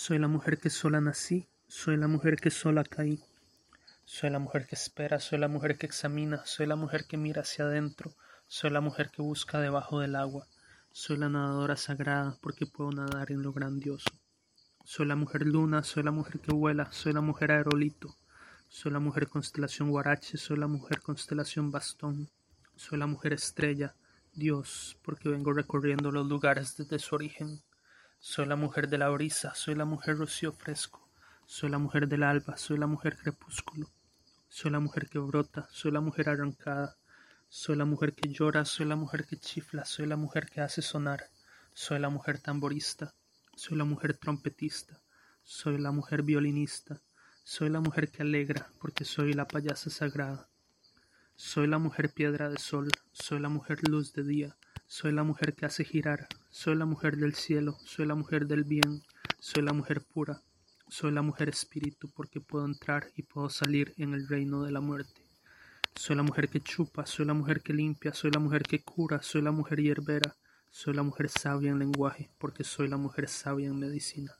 Soy la mujer que sola nací, soy la mujer que sola caí. Soy la mujer que espera, soy la mujer que examina, soy la mujer que mira hacia adentro, soy la mujer que busca debajo del agua. Soy la nadadora sagrada porque puedo nadar en lo grandioso. Soy la mujer luna, soy la mujer que vuela, soy la mujer aerolito, soy la mujer constelación guarache, soy la mujer constelación bastón, soy la mujer estrella, Dios, porque vengo recorriendo los lugares desde su origen. Soy la mujer de la brisa, soy la mujer rocío fresco, soy la mujer del alba, soy la mujer crepúsculo, soy la mujer que brota, soy la mujer arrancada, soy la mujer que llora, soy la mujer que chifla, soy la mujer que hace sonar, soy la mujer tamborista, soy la mujer trompetista, soy la mujer violinista, soy la mujer que alegra, porque soy la payasa sagrada. Soy la mujer piedra de sol, soy la mujer luz de día, soy la mujer que hace girar, soy la mujer del cielo, soy la mujer del bien, soy la mujer pura, soy la mujer espíritu porque puedo entrar y puedo salir en el reino de la muerte. Soy la mujer que chupa, soy la mujer que limpia, soy la mujer que cura, soy la mujer hierbera, soy la mujer sabia en lenguaje porque soy la mujer sabia en medicina.